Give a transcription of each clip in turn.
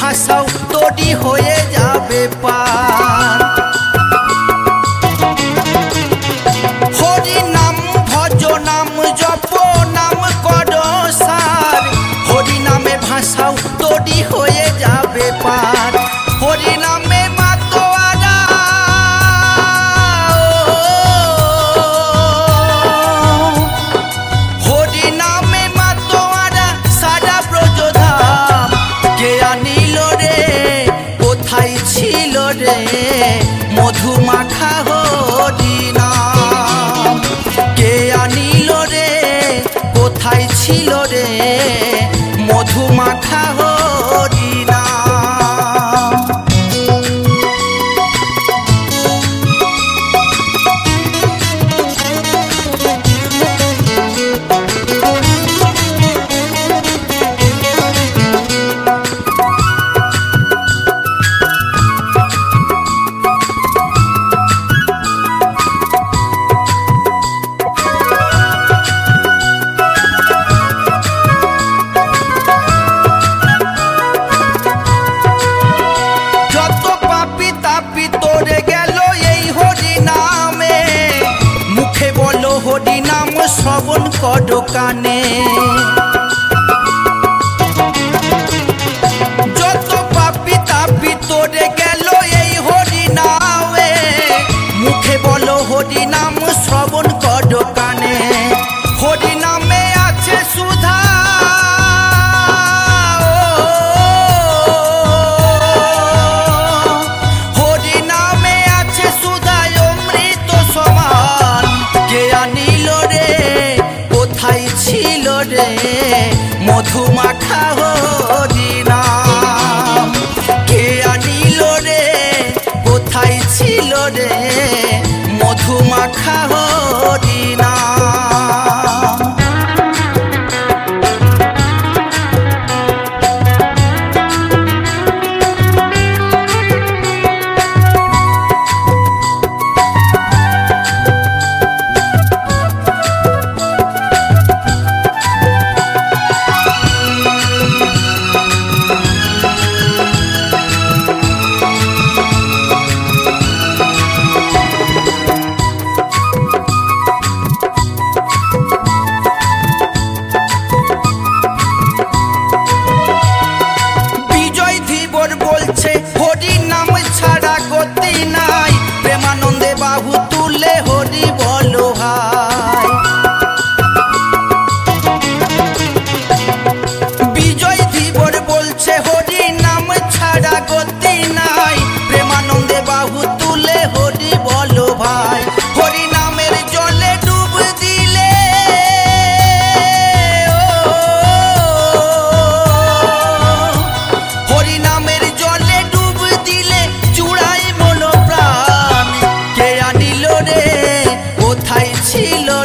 फसौ तोड़ी होए जावे पा মাথা নাম শ্রবণ কর কানে। যত পাপি তাপি তোরে গেল এই হরি নামে মুখে বলো হরি নাম শ্রবণ কর pull my car.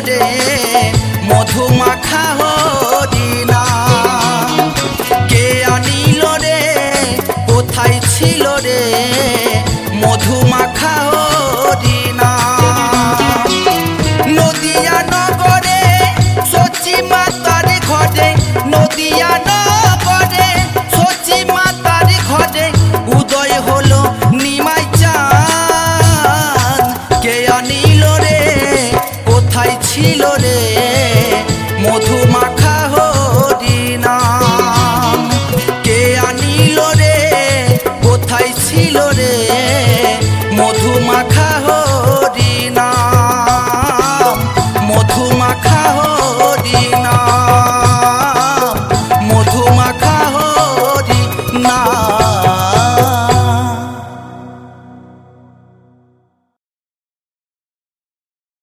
poder.